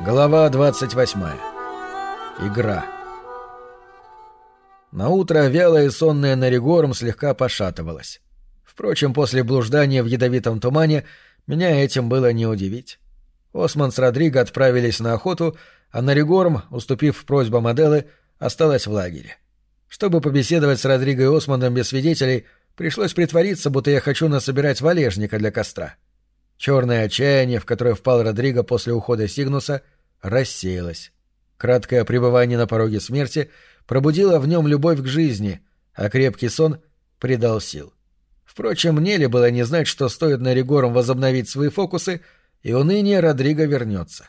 Глава 28. Игра. На утро вялая и сонная Наригорм слегка пошатывалась. Впрочем, после блуждания в ядовитом тумане меня этим было не удивить. Осман с Родриго отправились на охоту, а Наригорм, уступив просьбам Аделы, осталась в лагере. Чтобы побеседовать с Родриго и Османом без свидетелей, пришлось притвориться, будто я хочу насобирать валежника для костра. Черное отчаяние, в которое впал Родриго после ухода Сигнуса, рассеялось. Краткое пребывание на пороге смерти пробудило в нем любовь к жизни, а крепкий сон придал сил. Впрочем, мне ли было не знать, что стоит на Ригором возобновить свои фокусы, и уныние Родриго вернется.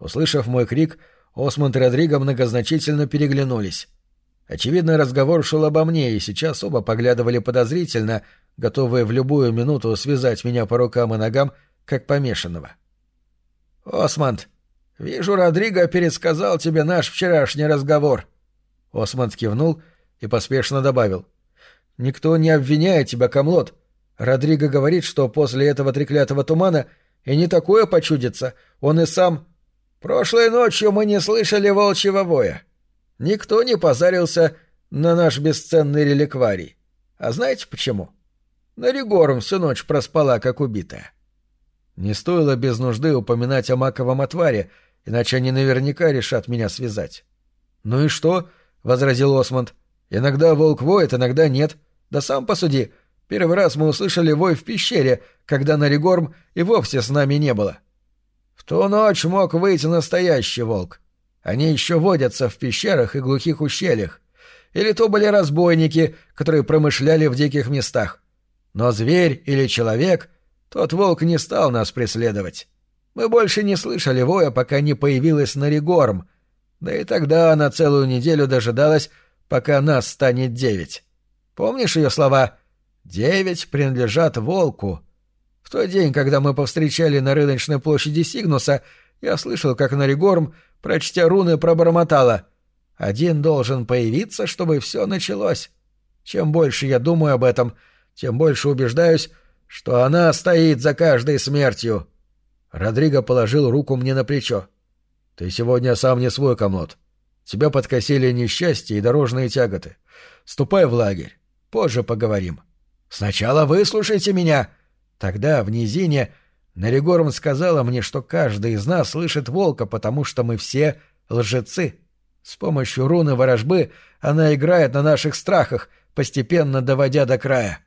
Услышав мой крик, Осмонд и Родриго многозначительно переглянулись. Очевидно, разговор шел обо мне, и сейчас оба поглядывали подозрительно, готовые в любую минуту связать меня по рукам и ногам, как помешанного. «Осмонд, вижу, Родриго пересказал тебе наш вчерашний разговор». Осмонд кивнул и поспешно добавил. «Никто не обвиняет тебя, Камлот. Родриго говорит, что после этого треклятого тумана и не такое почудится, он и сам...» «Прошлой ночью мы не слышали волчьего воя. Никто не позарился на наш бесценный реликварий. А знаете почему?» Наригорм всю ночь проспала, как убитая. Не стоило без нужды упоминать о маковом отваре, иначе они наверняка решат меня связать. «Ну и что?» — возразил Осмонд. «Иногда волк воет, иногда нет. Да сам посуди. Первый раз мы услышали вой в пещере, когда Наригорм и вовсе с нами не было. В ту ночь мог выйти настоящий волк. Они еще водятся в пещерах и глухих ущельях. Или то были разбойники, которые промышляли в диких местах. Но зверь или человек, тот волк не стал нас преследовать. Мы больше не слышали воя, пока не появилась Наригорм, да и тогда она целую неделю дожидалась, пока нас станет девять. Помнишь ее слова «Девять принадлежат волку»? В тот день, когда мы повстречали на рыночной площади Сигнуса, я слышал, как Наригорм, прочтя руны, пробормотала «Один должен появиться, чтобы все началось». Чем больше я думаю об этом, — тем больше убеждаюсь, что она стоит за каждой смертью. Родриго положил руку мне на плечо. Ты сегодня сам не свой комод. Тебя подкосили несчастье и дорожные тяготы. Ступай в лагерь. Позже поговорим. Сначала выслушайте меня. Тогда в низине Наригорм сказала мне, что каждый из нас слышит волка, потому что мы все лжецы. С помощью руны ворожбы она играет на наших страхах, постепенно доводя до края.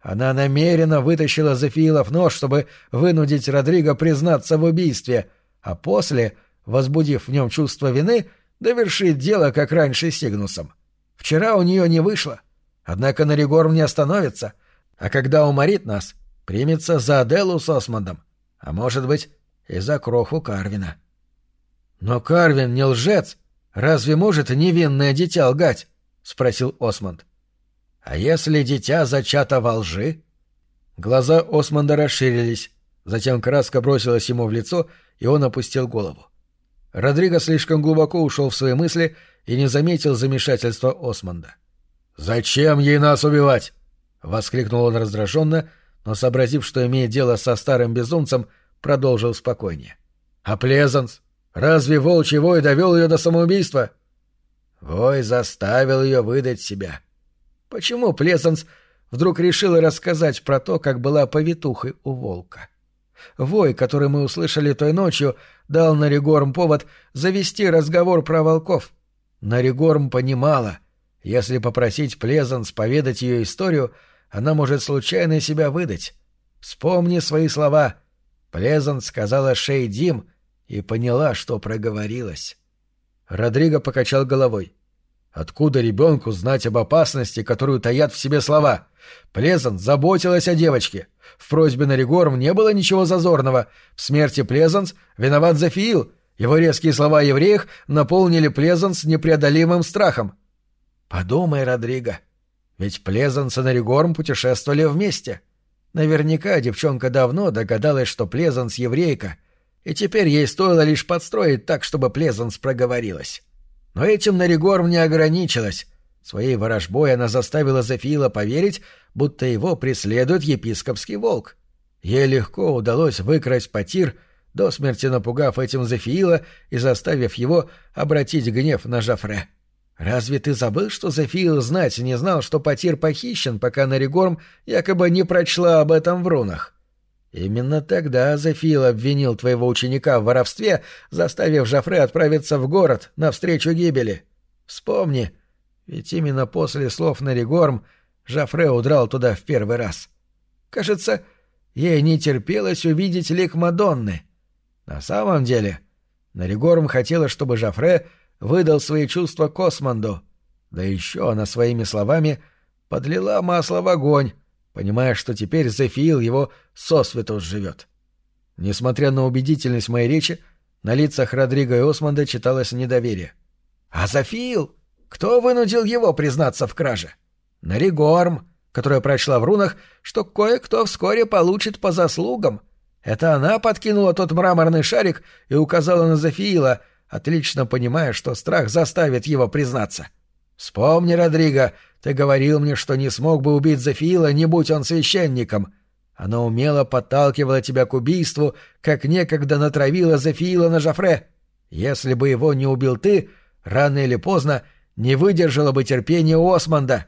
Она намеренно вытащила Зефиилов нож, чтобы вынудить Родриго признаться в убийстве, а после, возбудив в нем чувство вины, довершить дело, как раньше с Сигнусом. Вчера у нее не вышло. Однако Наригорм не остановится, а когда уморит нас, примется за Аделу с Осмондом, а может быть и за кроху Карвина. «Но Карвин не лжец. Разве может невинное дитя лгать?» — спросил Осмонд. А если дитя зачато во лжи? Глаза Османда расширились, затем краска бросилась ему в лицо, и он опустил голову. Родриго слишком глубоко ушел в свои мысли и не заметил замешательства Османда. «Зачем ей нас убивать?» — воскликнул он раздраженно, но, сообразив, что имеет дело со старым безумцем, продолжил спокойнее. «А Плезанс? Разве волчий вой довел ее до самоубийства?» «Вой заставил ее выдать себя», Почему Плезанс вдруг решила рассказать про то, как была повитухой у волка? Вой, который мы услышали той ночью, дал Наригорм повод завести разговор про волков. Наригорм понимала, если попросить Плезанс поведать ее историю, она может случайно себя выдать. Вспомни свои слова. Плезанс сказала Шейдим и поняла, что проговорилась. Родриго покачал головой. Откуда ребенку знать об опасности, которую таят в себе слова? Плезант заботилась о девочке. В просьбе на Ригорм не было ничего зазорного. В смерти Плезанс виноват Зафиил. Его резкие слова о евреях наполнили Плезанс непреодолимым страхом. «Подумай, Родриго, ведь Плезанс и Наригорм путешествовали вместе. Наверняка девчонка давно догадалась, что Плезанс еврейка, и теперь ей стоило лишь подстроить так, чтобы Плезанс проговорилась». Но этим Наригорм не ограничилась. Своей ворожбой она заставила Зефила поверить, будто его преследует епископский волк. Ей легко удалось выкрасть потир, до смерти напугав этим Зефиила и заставив его обратить гнев на Жафре. Разве ты забыл, что Зефиил знать не знал, что Потир похищен, пока Наригорм якобы не прочла об этом в рунах? Именно тогда Зефиил обвинил твоего ученика в воровстве, заставив Жафре отправиться в город навстречу гибели. Вспомни, ведь именно после слов Наригорм Жафре удрал туда в первый раз. Кажется, ей не терпелось увидеть лик Мадонны. На самом деле, Наригорм хотела, чтобы Жафре выдал свои чувства Космонду, да еще она своими словами подлила масло в огонь, понимая, что теперь Зефиил его сосвету живет. Несмотря на убедительность моей речи, на лицах Родриго и Осмонда читалось недоверие. «А Зефиил? Кто вынудил его признаться в краже?» «Наригорм», которая прочла в рунах, что кое-кто вскоре получит по заслугам. Это она подкинула тот мраморный шарик и указала на Зефиила — отлично понимая, что страх заставит его признаться. «Вспомни, Родриго, ты говорил мне, что не смог бы убить Зефиила, не будь он священником. Она умело подталкивала тебя к убийству, как некогда натравила Зефиила на Жафре. Если бы его не убил ты, рано или поздно не выдержало бы терпения Османда.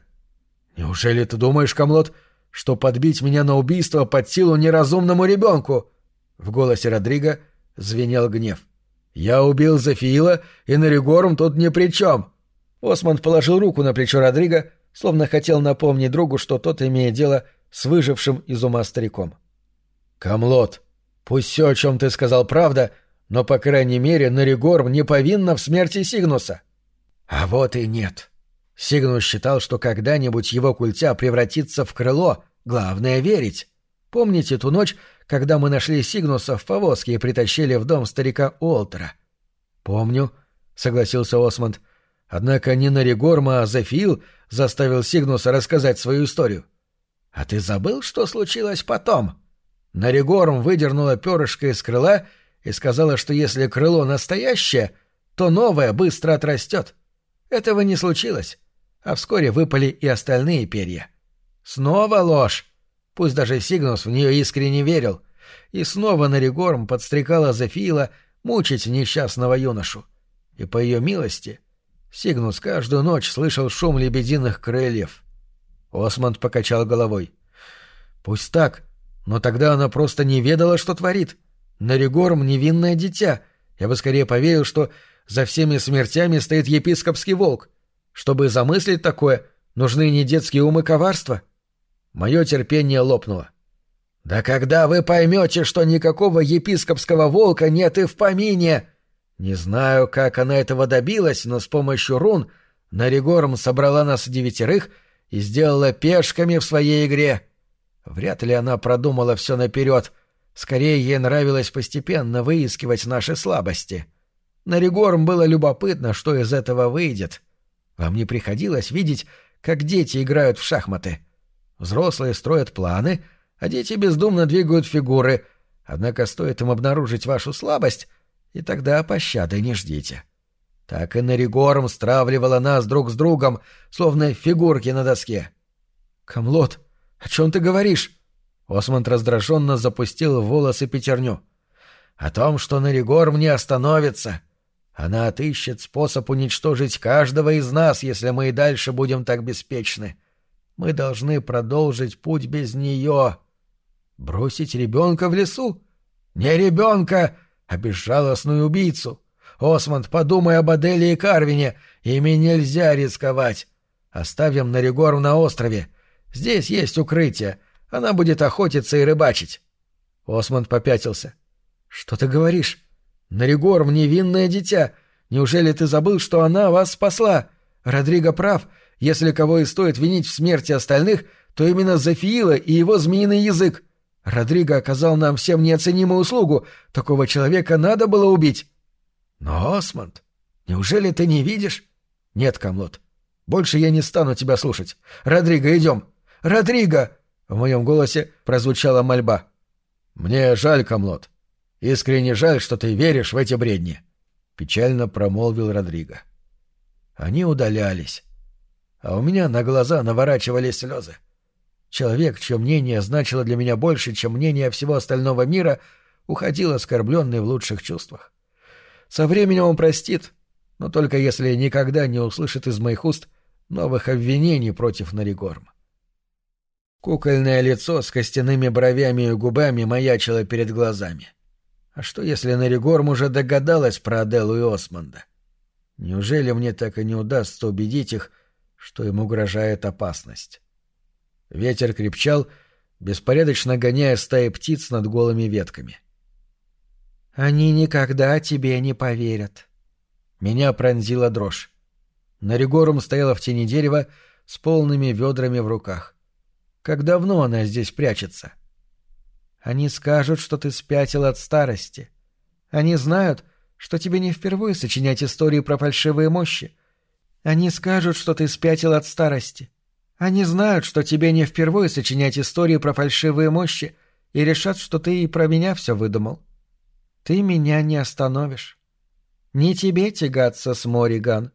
Неужели ты думаешь, Камлот, что подбить меня на убийство под силу неразумному ребенку?» В голосе Родриго звенел гнев. — «Я убил Зефиила, и Наригорум тут ни при чем!» Осмонд положил руку на плечо Родриго, словно хотел напомнить другу, что тот имеет дело с выжившим из ума стариком. «Камлот, пусть все, о чем ты сказал, правда, но, по крайней мере, Наригорм не повинна в смерти Сигнуса». «А вот и нет. Сигнус считал, что когда-нибудь его культя превратится в крыло, главное — верить. Помните ту ночь, когда мы нашли Сигнуса в повозке и притащили в дом старика Уолтера. «Помню», — согласился Осмонд. «Однако не Наригорма, а Зефил заставил Сигнуса рассказать свою историю». «А ты забыл, что случилось потом?» Наригорм выдернула перышко из крыла и сказала, что если крыло настоящее, то новое быстро отрастет. Этого не случилось, а вскоре выпали и остальные перья. Снова ложь. Пусть даже Сигнус в нее искренне верил. И снова Наригорм подстрекала Зефила мучить несчастного юношу. И по ее милости Сигнус каждую ночь слышал шум лебединых крыльев. Осмонд покачал головой. «Пусть так, но тогда она просто не ведала, что творит. Наригорм — невинное дитя. Я бы скорее поверил, что за всеми смертями стоит епископский волк. Чтобы замыслить такое, нужны не детские умы коварства». Мое терпение лопнуло. «Да когда вы поймете, что никакого епископского волка нет и в помине!» Не знаю, как она этого добилась, но с помощью рун Наригорм собрала нас девятерых и сделала пешками в своей игре. Вряд ли она продумала все наперед. Скорее, ей нравилось постепенно выискивать наши слабости. Наригорм было любопытно, что из этого выйдет. Вам не приходилось видеть, как дети играют в шахматы? Взрослые строят планы, а дети бездумно двигают фигуры, однако стоит им обнаружить вашу слабость, и тогда пощады не ждите. Так и Наригорм стравливала нас друг с другом, словно фигурки на доске. «Камлот, о чем ты говоришь?» Осмонд раздраженно запустил в волосы пятерню. «О том, что Наригорм не остановится. Она отыщет способ уничтожить каждого из нас, если мы и дальше будем так беспечны. Мы должны продолжить путь без нее. Бросить ребенка в лесу? Не ребенка, а безжалостную убийцу. Осмонд, подумай об Аделе и Карвине. Ими нельзя рисковать. Оставим Наригору на острове. Здесь есть укрытие. Она будет охотиться и рыбачить. Осмонд попятился. Что ты говоришь? Наригорм — невинное дитя. Неужели ты забыл, что она вас спасла? Родриго прав. Если кого и стоит винить в смерти остальных, то именно Зафиила и его змеиный язык. Родриго оказал нам всем неоценимую услугу. Такого человека надо было убить. Но, Осмонд, неужели ты не видишь? Нет, Камлот. Больше я не стану тебя слушать. Родриго, идем. Родриго! В моем голосе прозвучала мольба. Мне жаль, Камлот. Искренне жаль, что ты веришь в эти бредни. Печально промолвил Родриго. Они удалялись а у меня на глаза наворачивались слезы. Человек, чье мнение значило для меня больше, чем мнение всего остального мира, уходил оскорбленный в лучших чувствах. Со временем он простит, но только если никогда не услышит из моих уст новых обвинений против Наригорма. Кукольное лицо с костяными бровями и губами маячило перед глазами. А что, если Наригорм уже догадалась про Аделу и Осмонда? Неужели мне так и не удастся убедить их, что им угрожает опасность? Ветер крепчал, беспорядочно гоняя стаи птиц над голыми ветками. «Они никогда тебе не поверят». Меня пронзила дрожь. Наригорум стояла в тени дерева с полными ведрами в руках. Как давно она здесь прячется? Они скажут, что ты спятил от старости. Они знают, что тебе не впервые сочинять истории про фальшивые мощи. Они скажут, что ты спятил от старости. Они знают, что тебе не впервые сочинять истории про фальшивые мощи и решат, что ты и про меня все выдумал. Ты меня не остановишь. Не тебе тягаться с Мориган.